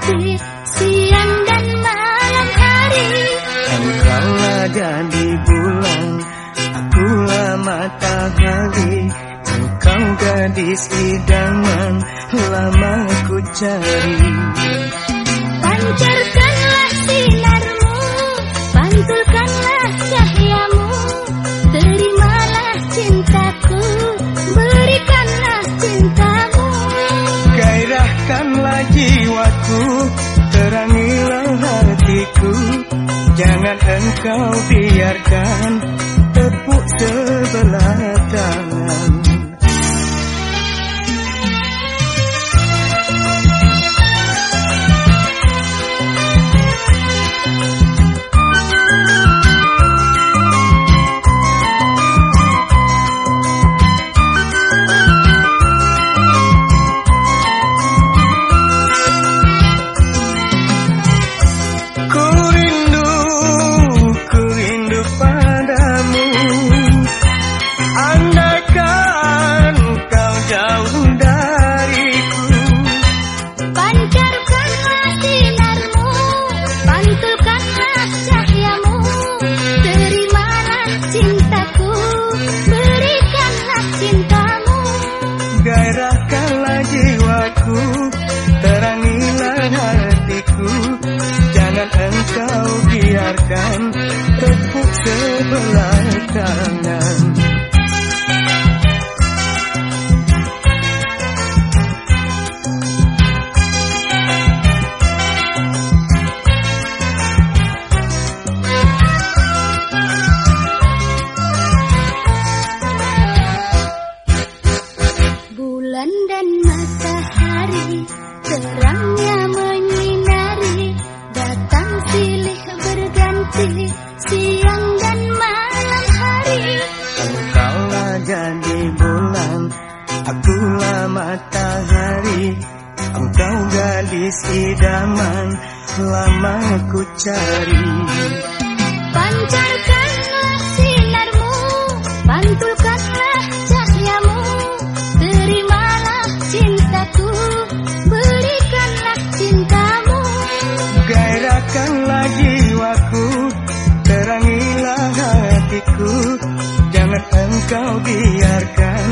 berganti siang dan malam hari. Engkaulah jadi bulan, akulah matahari. Engkau gadis idaman, lama ku cari. Pancarkanlah sinarmu, pantulkanlah cahayamu Terimalah cintaku, berikanlah cintamu. Gairahkanlah jiwaku, terangilah hatiku. Jangan engkau biarkan cintamu. Gairahkanlah jiwaku, terangilah hatiku. Jangan engkau biarkan tepuk sebelah tangan akulah matahari Engkau gadis idaman, lama ku cari. Pancarkanlah sinarmu, pantulkanlah cahayamu. Terimalah cintaku, berikanlah cintamu. Gairahkanlah jiwaku, terangilah hatiku. Jangan engkau biarkan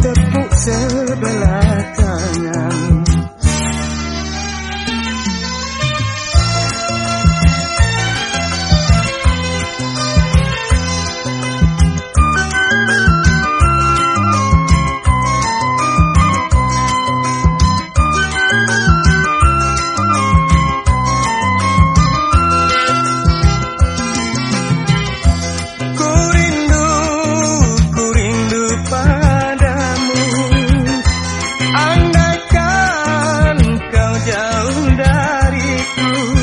tepuk sebelah tangan Oh.